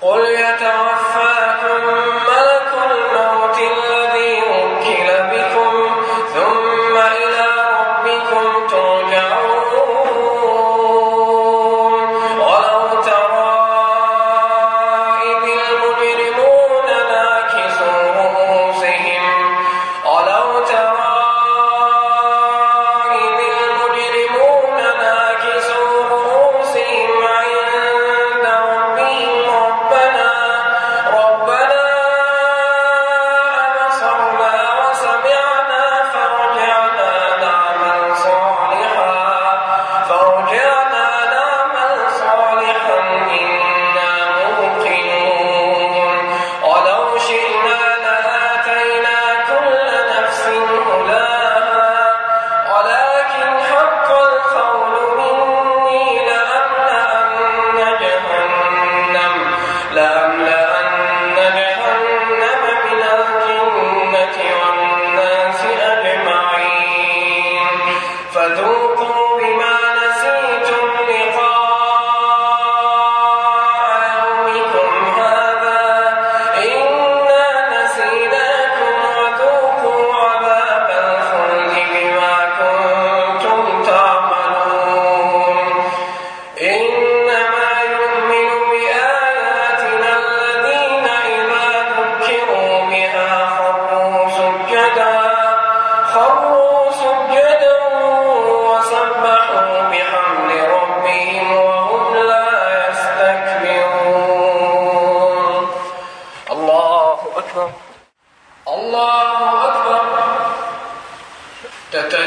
قل يتوفى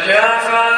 别说。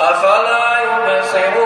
أفلا يبصرون